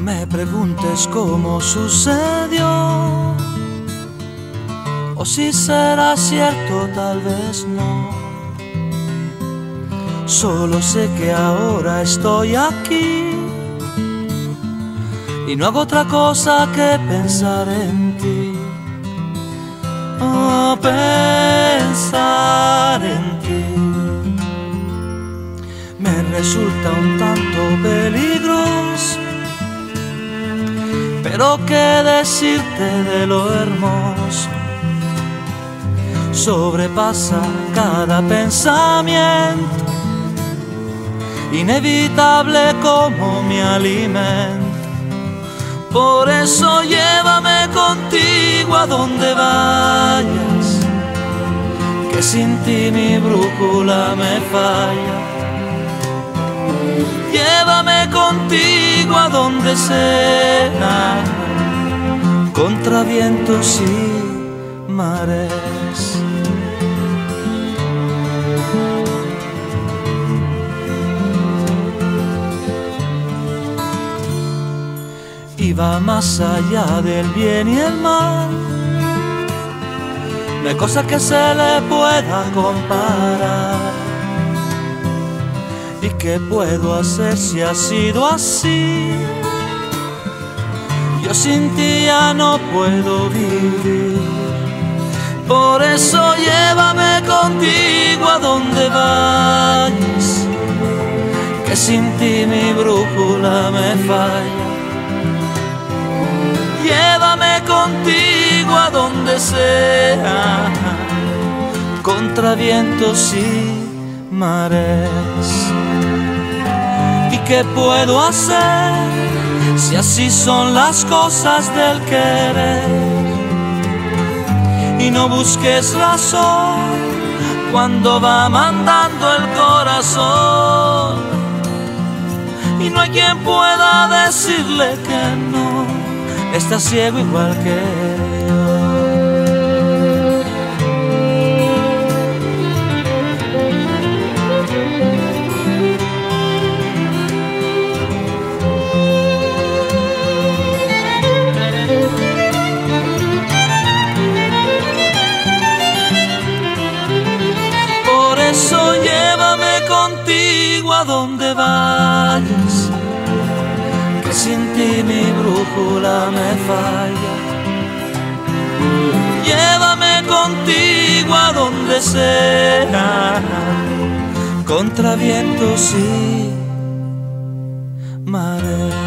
me preguntes cómo sucedió, o si será cierto, tal vez no. Solo sé que ahora estoy aquí y no hago otra cosa que pensar en ti. Oh, pensar en ti me resulta un tanto peligroso pero qué decirte de lo hermoso. Sobrepasa cada pensamiento, inevitable como mi alimento. Por eso llévame contigo a donde vayas, que sin ti mi brújula me falla. Llévame contigo a donde sea, contra vientos y mares. Y va más allá del bien y el mal. No hay cosa que se le pueda comparar. ¿Y qué puedo hacer si ha sido así? Sin ti ya no puedo vivir. Por eso llévame contigo a donde vayas. Que sin ti mi brújula me falla. Llévame contigo a donde sea. Contra vientos y mares. ¿Y qué puedo hacer si así son las cosas del querer? Y no busques razón cuando va mandando el corazón. Y no hay quien pueda decirle que no, está ciego igual que yo. donde vayas, que sin ti mi brújula me falla. Llévame contigo a donde sea, contra vientos y mares.